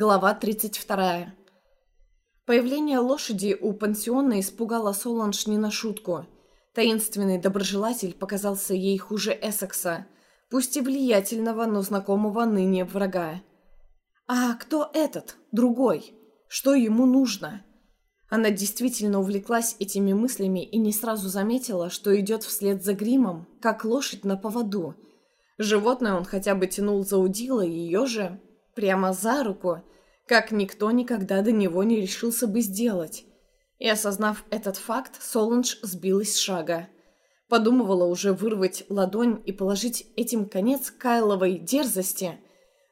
Глава 32. Появление лошади у пансиона испугало Соланж не на шутку. Таинственный доброжелатель показался ей хуже Эссекса, пусть и влиятельного, но знакомого ныне врага. А кто этот, другой? Что ему нужно? Она действительно увлеклась этими мыслями и не сразу заметила, что идет вслед за гримом, как лошадь на поводу. Животное он хотя бы тянул за удила, ее же прямо за руку, как никто никогда до него не решился бы сделать. И осознав этот факт, Соланж сбилась с шага. Подумывала уже вырвать ладонь и положить этим конец Кайловой дерзости,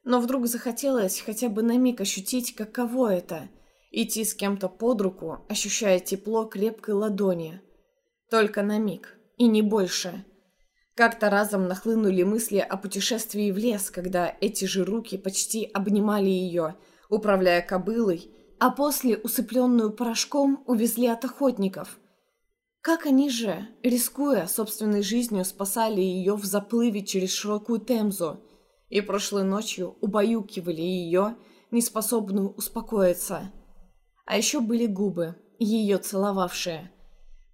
но вдруг захотелось хотя бы на миг ощутить, каково это — идти с кем-то под руку, ощущая тепло крепкой ладони. Только на миг, и не больше — как-то разом нахлынули мысли о путешествии в лес, когда эти же руки почти обнимали ее, управляя кобылой, а после, усыпленную порошком, увезли от охотников. Как они же, рискуя собственной жизнью, спасали ее в заплыве через широкую Темзу и прошлой ночью убаюкивали ее, неспособную успокоиться. А еще были губы, ее целовавшие.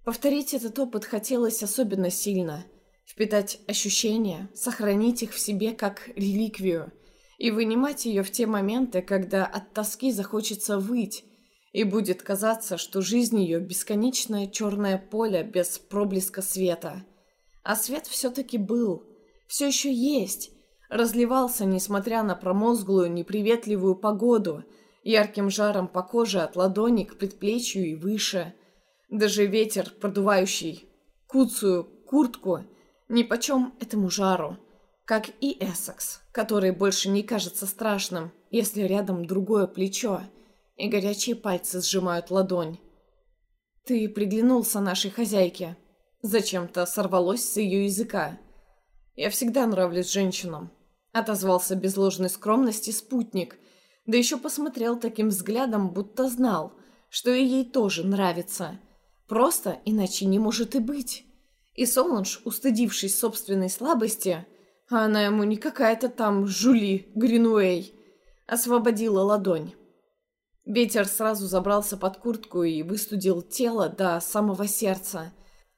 Повторить этот опыт хотелось особенно сильно – впитать ощущения, сохранить их в себе как реликвию и вынимать ее в те моменты, когда от тоски захочется выть, и будет казаться, что жизнь ее бесконечное черное поле без проблеска света. А свет все-таки был, все еще есть, разливался, несмотря на промозглую, неприветливую погоду, ярким жаром по коже от ладони к предплечью и выше. Даже ветер, продувающий куцую куртку, Нипочем этому жару. Как и Эссекс, который больше не кажется страшным, если рядом другое плечо, и горячие пальцы сжимают ладонь. «Ты приглянулся нашей хозяйке». Зачем-то сорвалось с ее языка. «Я всегда нравлюсь женщинам», — отозвался без ложной скромности спутник, да еще посмотрел таким взглядом, будто знал, что и ей тоже нравится. Просто иначе не может и быть. И Соланж, устыдившись собственной слабости, а она ему не какая-то там Жули Гринуэй, освободила ладонь. Ветер сразу забрался под куртку и выстудил тело до самого сердца.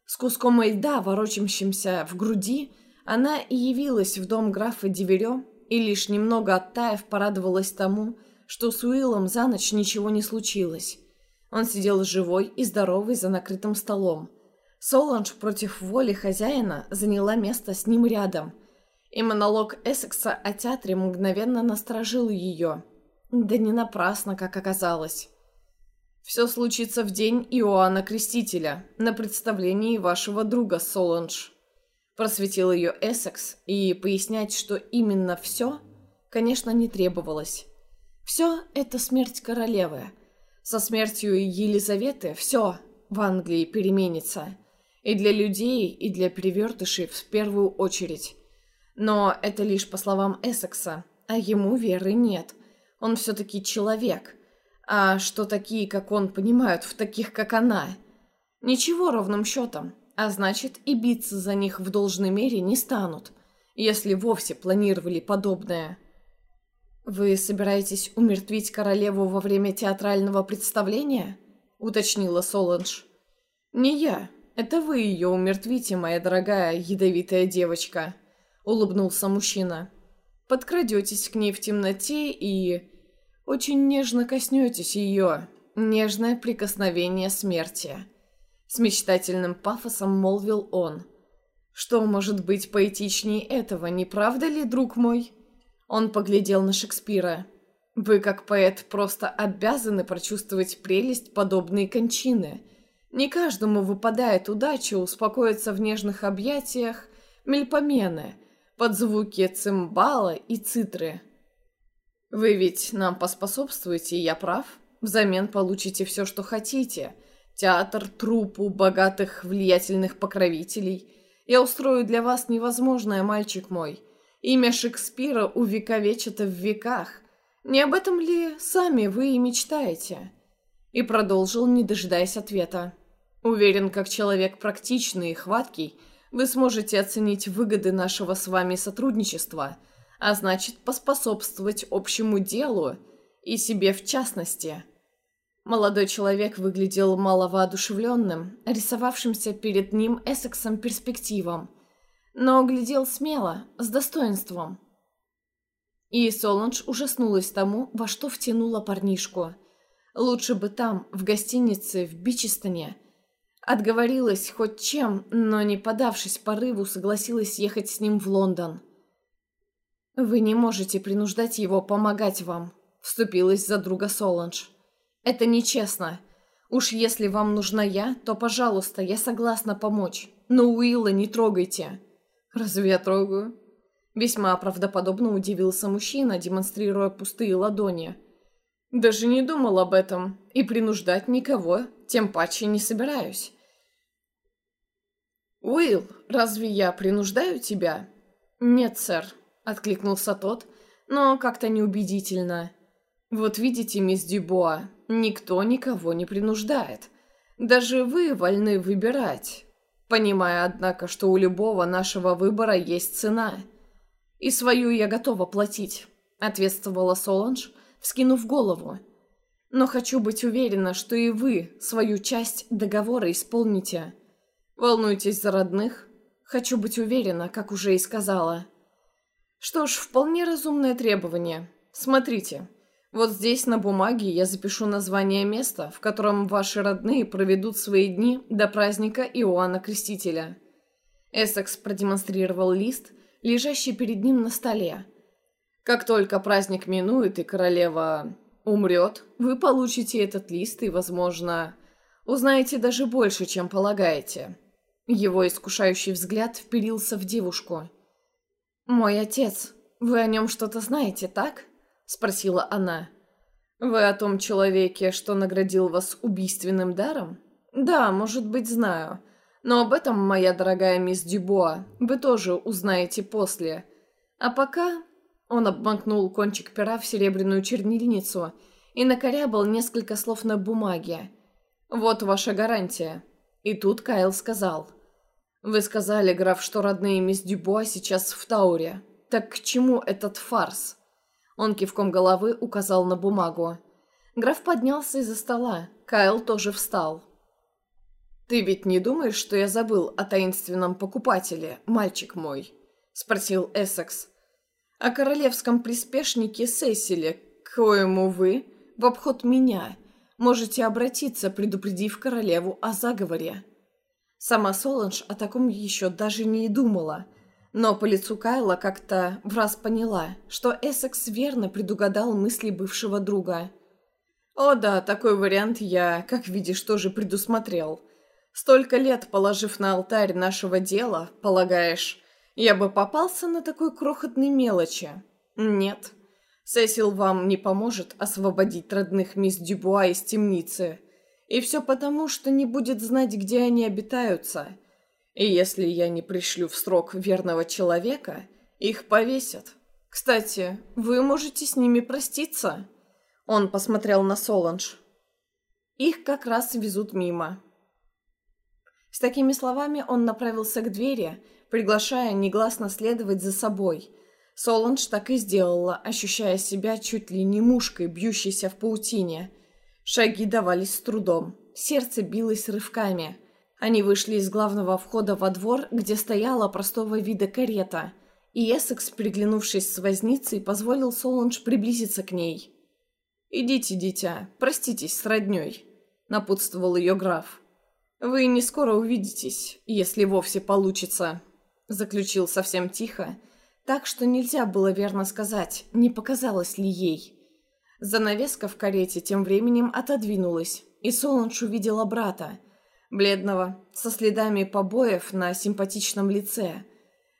С куском льда, ворочающимся в груди, она и явилась в дом графа Диверё, и лишь немного оттаив порадовалась тому, что с Уиллом за ночь ничего не случилось. Он сидел живой и здоровый за накрытым столом. Соланж против воли хозяина заняла место с ним рядом, и монолог Эссекса о театре мгновенно насторожил ее. Да не напрасно, как оказалось. «Все случится в день Иоанна Крестителя, на представлении вашего друга Соланж», просветил ее Эссекс, и пояснять, что именно все, конечно, не требовалось. Все — это смерть королевы. Со смертью Елизаветы все в Англии переменится. И для людей, и для перевертышей в первую очередь. Но это лишь по словам Эссекса, а ему веры нет. Он все-таки человек. А что такие, как он, понимают в таких, как она? Ничего ровным счетом. А значит, и биться за них в должной мере не станут, если вовсе планировали подобное. «Вы собираетесь умертвить королеву во время театрального представления?» — уточнила Соланж. «Не я», «Это вы ее умертвите, моя дорогая ядовитая девочка», — улыбнулся мужчина. «Подкрадетесь к ней в темноте и... очень нежно коснетесь ее. Нежное прикосновение смерти». С мечтательным пафосом молвил он. «Что может быть поэтичнее этого, не правда ли, друг мой?» Он поглядел на Шекспира. «Вы, как поэт, просто обязаны прочувствовать прелесть подобной кончины». Не каждому выпадает удача успокоиться в нежных объятиях мельпомены под звуки цимбала и цитры. Вы ведь нам поспособствуете, я прав? Взамен получите все, что хотите. Театр, труппу, богатых, влиятельных покровителей. Я устрою для вас невозможное, мальчик мой. Имя Шекспира увековечено в веках. Не об этом ли сами вы и мечтаете?» И продолжил, не дожидаясь ответа. Уверен, как человек практичный и хваткий, вы сможете оценить выгоды нашего с вами сотрудничества, а значит поспособствовать общему делу И себе в частности. Молодой человек выглядел маловоодушевленным, рисовавшимся перед ним Эссексом перспективом, но глядел смело, с достоинством. И Соланж ужаснулась тому, во что втянула парнишку. Лучше бы там, в гостинице в Бичестоне, Отговорилась хоть чем, но не подавшись порыву, согласилась ехать с ним в Лондон. «Вы не можете принуждать его помогать вам», — вступилась за друга Соланж. «Это нечестно. Уж если вам нужна я, то, пожалуйста, я согласна помочь. Но Уилла не трогайте». «Разве я трогаю?» Весьма правдоподобно удивился мужчина, демонстрируя пустые ладони. «Даже не думал об этом, и принуждать никого, тем паче не собираюсь. «Уилл, разве я принуждаю тебя?» «Нет, сэр», — откликнулся тот, но как-то неубедительно. «Вот видите, мисс Дюбуа, никто никого не принуждает. Даже вы вольны выбирать, понимая, однако, что у любого нашего выбора есть цена. И свою я готова платить», — ответствовала Соланж, вскинув голову. «Но хочу быть уверена, что и вы свою часть договора исполните». Волнуетесь за родных? Хочу быть уверена, как уже и сказала. Что ж, вполне разумное требование. Смотрите, вот здесь на бумаге я запишу название места, в котором ваши родные проведут свои дни до праздника Иоанна Крестителя. Эссекс продемонстрировал лист, лежащий перед ним на столе. Как только праздник минует и королева умрет, вы получите этот лист и, возможно, узнаете даже больше, чем полагаете. Его искушающий взгляд вперился в девушку. «Мой отец. Вы о нем что-то знаете, так?» — спросила она. «Вы о том человеке, что наградил вас убийственным даром?» «Да, может быть, знаю. Но об этом, моя дорогая мисс Дюбуа, вы тоже узнаете после. А пока...» Он обмакнул кончик пера в серебряную чернильницу и накорябал несколько слов на бумаге. «Вот ваша гарантия». И тут Кайл сказал. «Вы сказали, граф, что родные мисс Дюбуа сейчас в Тауре. Так к чему этот фарс?» Он кивком головы указал на бумагу. Граф поднялся из-за стола. Кайл тоже встал. «Ты ведь не думаешь, что я забыл о таинственном покупателе, мальчик мой?» — спросил Эссекс. «О королевском приспешнике Сесиле, коему вы, в обход меня, можете обратиться, предупредив королеву о заговоре». Сама Соланж о таком еще даже не думала. Но по лицу Кайла как-то в раз поняла, что Эссекс верно предугадал мысли бывшего друга. «О да, такой вариант я, как видишь, тоже предусмотрел. Столько лет положив на алтарь нашего дела, полагаешь, я бы попался на такой крохотной мелочи? Нет. Сесил вам не поможет освободить родных мисс Дюбуа из темницы». И все потому, что не будет знать, где они обитаются. И если я не пришлю в срок верного человека, их повесят. Кстати, вы можете с ними проститься. Он посмотрел на Соланж. Их как раз везут мимо. С такими словами он направился к двери, приглашая негласно следовать за собой. Соланж так и сделала, ощущая себя чуть ли не мушкой, бьющейся в паутине – Шаги давались с трудом. Сердце билось рывками. Они вышли из главного входа во двор, где стояла простого вида карета, и Эссекс, приглянувшись с возницей, позволил Соланж приблизиться к ней. «Идите, дитя, проститесь с роднёй», — напутствовал ее граф. «Вы не скоро увидитесь, если вовсе получится», — заключил совсем тихо, так что нельзя было верно сказать, не показалось ли ей. Занавеска в карете тем временем отодвинулась, и Соланж увидела брата, бледного, со следами побоев на симпатичном лице.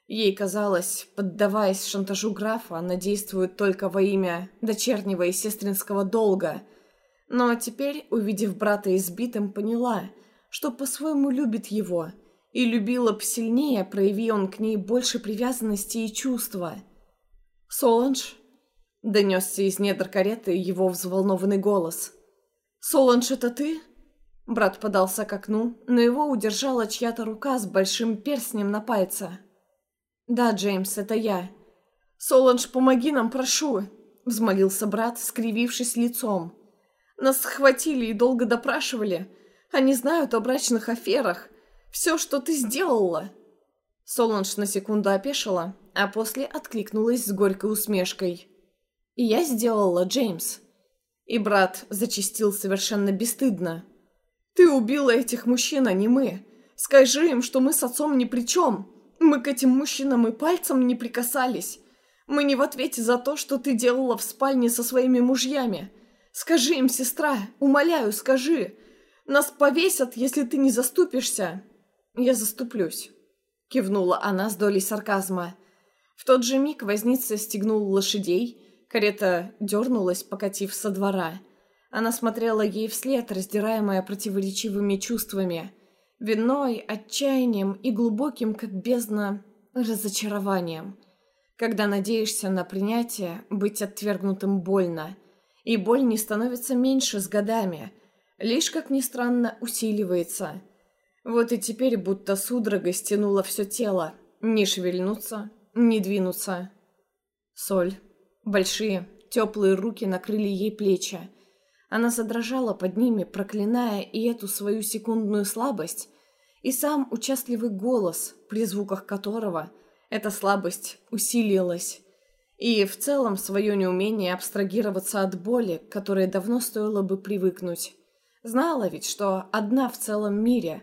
Ей казалось, поддаваясь шантажу графа, она действует только во имя дочернего и сестринского долга. Но теперь, увидев брата избитым, поняла, что по-своему любит его, и любила б сильнее, прояви он к ней больше привязанности и чувства. «Соланж?» Донесся из недр кареты его взволнованный голос. «Соланж, это ты?» Брат подался к окну, но его удержала чья-то рука с большим перстнем на пальце. «Да, Джеймс, это я. Соланж, помоги нам, прошу!» взмолился брат, скривившись лицом. «Нас схватили и долго допрашивали. Они знают о брачных аферах. Все, что ты сделала!» Соланж на секунду опешила, а после откликнулась с горькой усмешкой. «И я сделала, Джеймс». И брат зачистил совершенно бесстыдно. «Ты убила этих мужчин, а не мы. Скажи им, что мы с отцом ни при чем. Мы к этим мужчинам и пальцем не прикасались. Мы не в ответе за то, что ты делала в спальне со своими мужьями. Скажи им, сестра, умоляю, скажи. Нас повесят, если ты не заступишься. Я заступлюсь. Кивнула она с долей сарказма. В тот же миг возница стегнул лошадей, карета дернулась, покатив со двора. Она смотрела ей вслед, раздираемая противоречивыми чувствами. Виной, отчаянием и глубоким, как бездна, разочарованием. Когда надеешься на принятие, быть отвергнутым больно. И боль не становится меньше с годами, лишь, как ни странно, усиливается. Вот и теперь будто судорога стянула все тело. Не шевельнуться, не двинуться. Соль. Большие, теплые руки накрыли ей плечи. Она задрожала под ними, проклиная и эту свою секундную слабость, и сам участливый голос, при звуках которого – эта слабость усилилась. И в целом свое неумение абстрагироваться от боли, к которой давно стоило бы привыкнуть. Знала ведь, что одна в целом мире,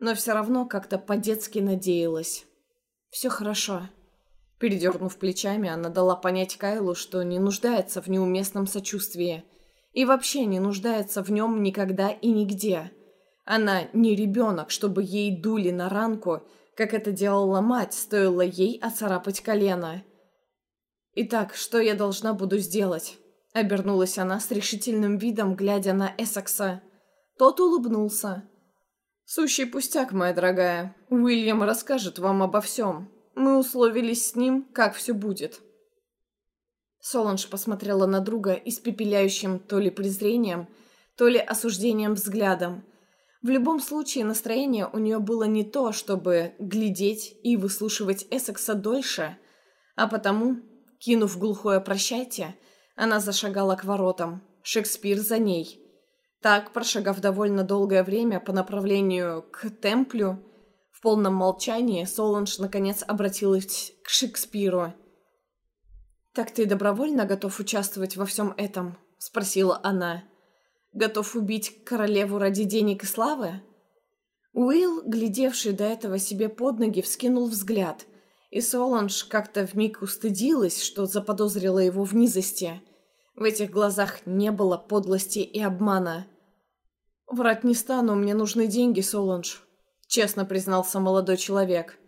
но все равно как-то по-детски надеялась. Все хорошо. Передернув плечами, она дала понять Кайлу, что не нуждается в неуместном сочувствии. И вообще не нуждается в нем никогда и нигде. Она не ребенок, чтобы ей дули на ранку как это делала мать, стоило ей оцарапать колено. «Итак, что я должна буду сделать?» Обернулась она с решительным видом, глядя на Эссекса. Тот улыбнулся. «Сущий пустяк, моя дорогая. Уильям расскажет вам обо всем. Мы условились с ним, как все будет». Соланж посмотрела на друга испепеляющим то ли презрением, то ли осуждением взглядом, в любом случае, настроение у нее было не то, чтобы глядеть и выслушивать Эссекса дольше, а потому, кинув глухое «прощайте», она зашагала к воротам, Шекспир за ней. Так, прошагав довольно долгое время по направлению к Темплю, полном молчании Соланж наконец обратилась к Шекспиру. «Так ты добровольно готов участвовать во всем этом?» – спросила она. Готов убить королеву ради денег и славы? Уилл, глядевший до этого себе под ноги, вскинул взгляд, и Соланж как-то вмиг устыдилась, что заподозрила его в низости. В этих глазах не было подлости и обмана. «Врать не стану, мне нужны деньги, Соланж», — честно признался молодой человек.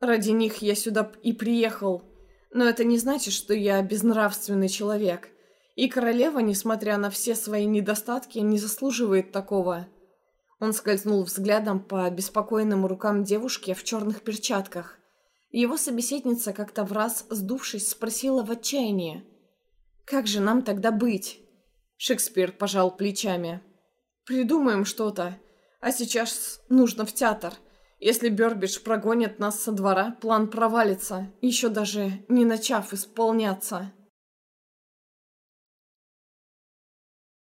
«Ради них я сюда и приехал, но это не значит, что я безнравственный человек. И королева, несмотря на все свои недостатки, не заслуживает такого. Он скользнул взглядом по беспокойным рукам девушки в черных перчатках. Его собеседница, как-то в раз сдувшись, спросила в отчаянии. «Как же нам тогда быть?» Шекспир пожал плечами. «Придумаем что-то. А сейчас нужно в театр. Если Бёрбидж прогонит нас со двора, план провалится, еще даже не начав исполняться».